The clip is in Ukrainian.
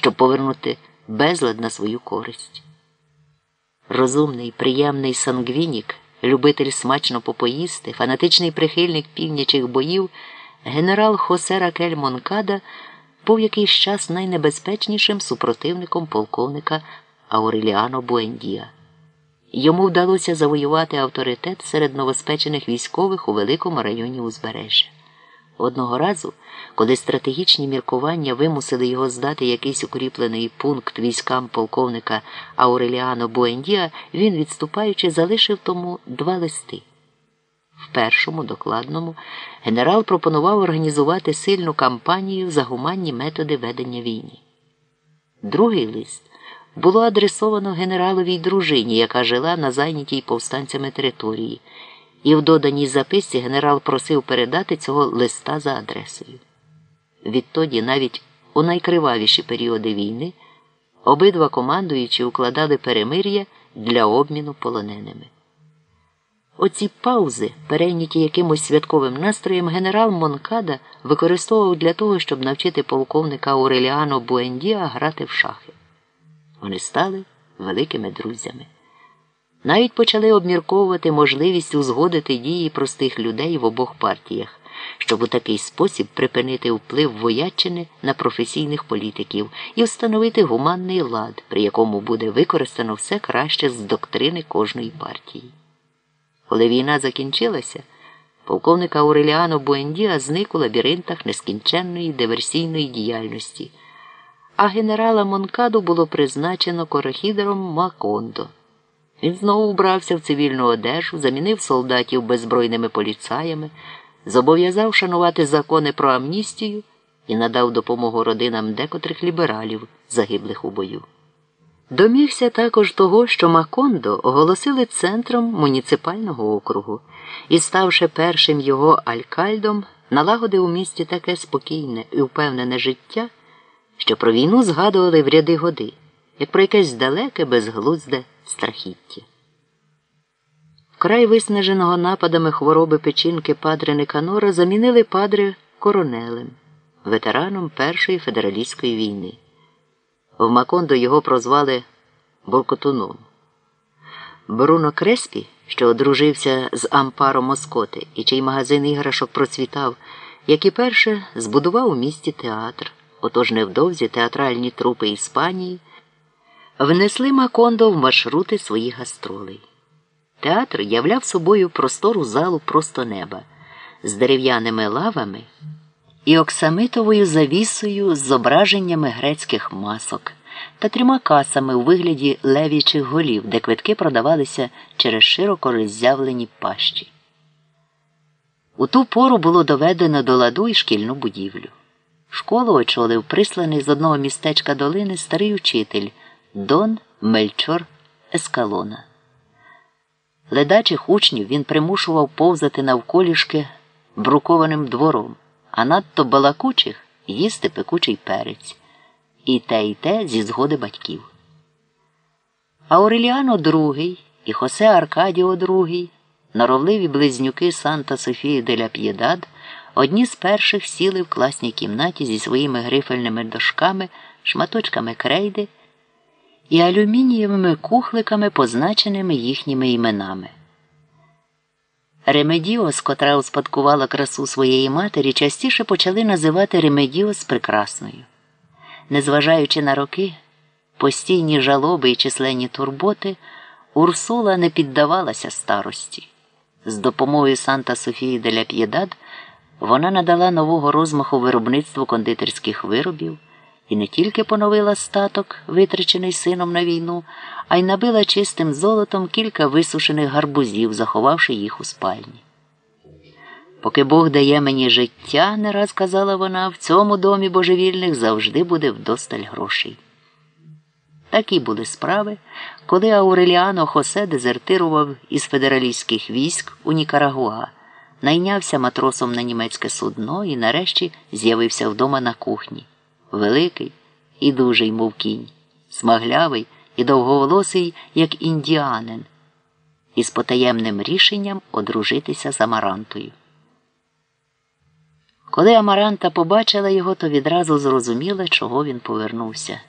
щоб повернути безлад на свою користь. Розумний, приємний сангвінік, любитель смачно попоїсти, фанатичний прихильник півнячих боїв, генерал Хосе Ракель Монкада був якийсь час найнебезпечнішим супротивником полковника Ауреліано Буендія. Йому вдалося завоювати авторитет серед новоспечених військових у великому районі узбережжя. Одного разу, коли стратегічні міркування вимусили його здати якийсь укріплений пункт військам полковника Ауреліано Буендія, він, відступаючи, залишив тому два листи. В першому, докладному, генерал пропонував організувати сильну кампанію за гуманні методи ведення війни. Другий лист було адресовано генераловій дружині, яка жила на зайнятій повстанцями території, і в доданій записці генерал просив передати цього листа за адресою. Відтоді, навіть у найкривавіші періоди війни, обидва командуючі укладали перемир'я для обміну полоненими. Оці паузи, перейняті якимось святковим настроєм, генерал Монкада використовував для того, щоб навчити полковника Ауреліано Буендіа грати в шахи. Вони стали великими друзями. Навіть почали обмірковувати можливість узгодити дії простих людей в обох партіях, щоб у такий спосіб припинити вплив воячини на професійних політиків і встановити гуманний лад, при якому буде використано все краще з доктрини кожної партії. Коли війна закінчилася, полковник Ауреліано Буендіа зник у лабіринтах нескінченної диверсійної діяльності а генерала Монкаду було призначено корохідером Макондо. Він знову вбрався в цивільну одежу, замінив солдатів беззбройними поліцаями, зобов'язав шанувати закони про амністію і надав допомогу родинам декотрих лібералів, загиблих у бою. Домігся також того, що Макондо оголосили центром муніципального округу і, ставши першим його алькальдом, налагодив у місті таке спокійне і впевнене життя що про війну згадували в ряди годи, як про якесь далеке, безглузде страхіття. Край виснаженого нападами хвороби печінки падре Никанора замінили падре коронелем, ветераном Першої федералістської війни. В Макондо його прозвали Болкотуном. Бруно Креспі, що одружився з Ампаро Москоти і чий магазин іграшок процвітав, як і перше, збудував у місті театр. Отож невдовзі театральні трупи Іспанії внесли Макондо в маршрути своїх гастролей. Театр являв собою простору залу просто неба з дерев'яними лавами і оксамитовою завісою з зображеннями грецьких масок та трьома касами у вигляді левічих голів, де квитки продавалися через широко роззявлені пащі. У ту пору було доведено до ладу і шкільну будівлю. Школу очолив присланий з одного містечка долини старий учитель Дон Мельчор Ескалона. Ледачих учнів він примушував повзати навколішки брукованим двором, а надто балакучих їсти пекучий перець. І те, і те зі згоди батьків. Ауреліано II і Хосе Аркадіо II, норовливі близнюки Санта Софії де ля П'єдад – Одні з перших сіли в класній кімнаті зі своїми грифельними дошками, шматочками крейди і алюмінієвими кухликами, позначеними їхніми іменами. Ремедіос, котра успадкувала красу своєї матері, частіше почали називати Ремедіос прекрасною. Незважаючи на роки, постійні жалоби і численні турботи, Урсула не піддавалася старості. З допомогою Санта Софії де ля П'єдад вона надала нового розмаху виробництву кондитерських виробів і не тільки поновила статок, витрачений сином на війну, а й набила чистим золотом кілька висушених гарбузів, заховавши їх у спальні. Поки Бог дає мені життя, не раз казала вона, в цьому домі божевільних завжди буде вдосталь грошей. Такі були справи, коли Ауреліано Хосе дезертирував із федералістських військ у Нікарагуа найнявся матросом на німецьке судно і нарешті з'явився вдома на кухні. Великий і дужий, мов кінь, смаглявий і довговолосий, як індіанин, із потаємним рішенням одружитися з Амарантою. Коли Амаранта побачила його, то відразу зрозуміла, чого він повернувся.